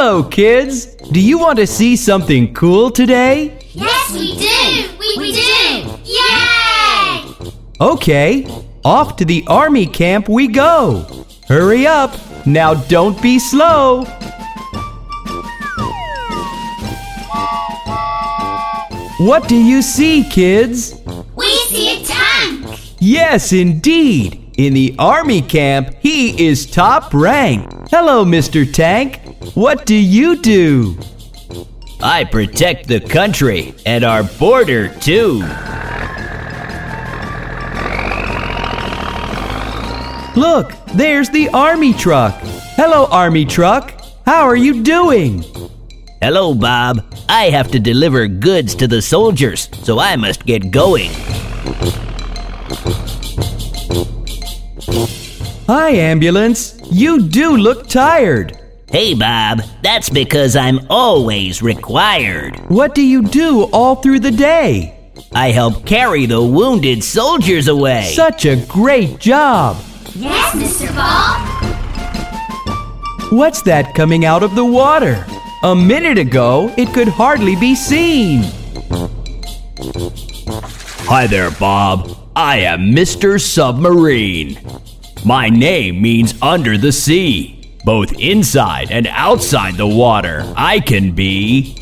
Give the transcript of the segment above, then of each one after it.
Hello, kids! Do you want to see something cool today? Yes, we do! We, we do! Yay! Okay, off to the army camp we go. Hurry up! Now don't be slow! What do you see, kids? We see a tank! Yes, indeed. In the army camp, he is top rank. Hello, Mr. Tank. What do you do? I protect the country and our border too. Look, there's the army truck. Hello, army truck. How are you doing? Hello, Bob. I have to deliver goods to the soldiers, so I must get going. Hi, ambulance. You do look tired. Hey, Bob. That's because I'm always required. What do you do all through the day? I help carry the wounded soldiers away. Such a great job. Yes, Mr. Bob! What's that coming out of the water? A minute ago, it could hardly be seen. Hi there, Bob. I am Mr. Submarine. My name means under the sea. Both inside and outside the water, I can be.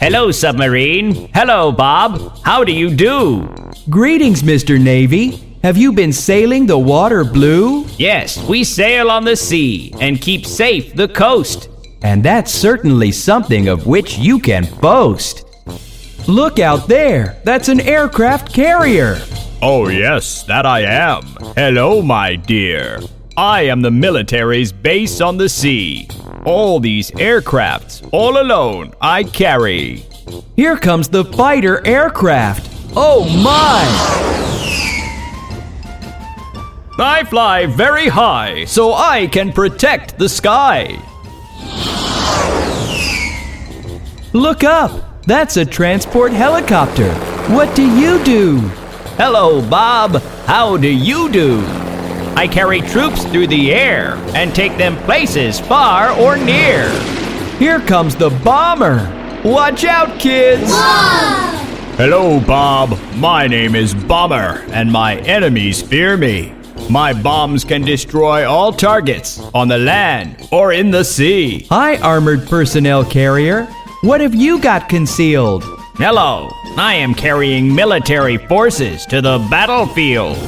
Hello, submarine. Hello, Bob. How do you do? Greetings, Mr. Navy. Have you been sailing the water blue? Yes, we sail on the sea and keep safe the coast. And that's certainly something of which you can boast. Look out there! That's an aircraft carrier! Oh, yes, that I am. Hello, my dear. I am the military's base on the sea. All these aircrafts, all alone, I carry. Here comes the fighter aircraft! Oh my! I fly very high so I can protect the sky. Look up! That's a transport helicopter! What do you do? Hello, Bob. How do you do? I carry troops through the air and take them places far or near. Here comes the bomber! Watch out, kids! Whoa! Hello, Bob. My name is Bomber, and my enemies fear me. My bombs can destroy all targets on the land or in the sea. Hi, armored personnel carrier. What have you got concealed? Hello. I am carrying military forces to the battlefield.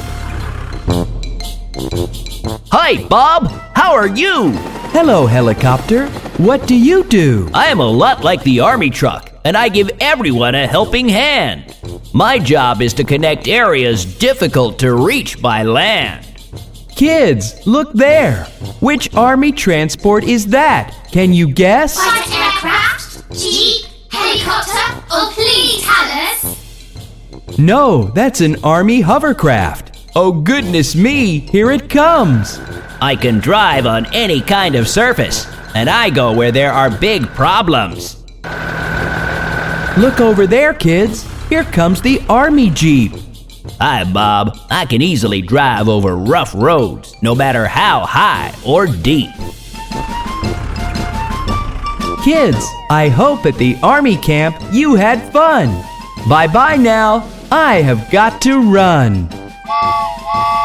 Hi, Bob. How are you? Hello, helicopter. What do you do? I am a lot like the army truck, and I give everyone a helping hand. My job is to connect areas difficult to reach by land. Kids, look there! Which army transport is that? Can you guess? Fighter aircraft? Jeep? Helicopter? Oh, please tell us! No, that's an army hovercraft. Oh, goodness me, here it comes! I can drive on any kind of surface, and I go where there are big problems. Look over there, kids. Here comes the army jeep. Hi, Bob. I can easily drive over rough roads, no matter how high or deep. Kids, I hope at the army camp you had fun. Bye bye now. I have got to run wow, wow.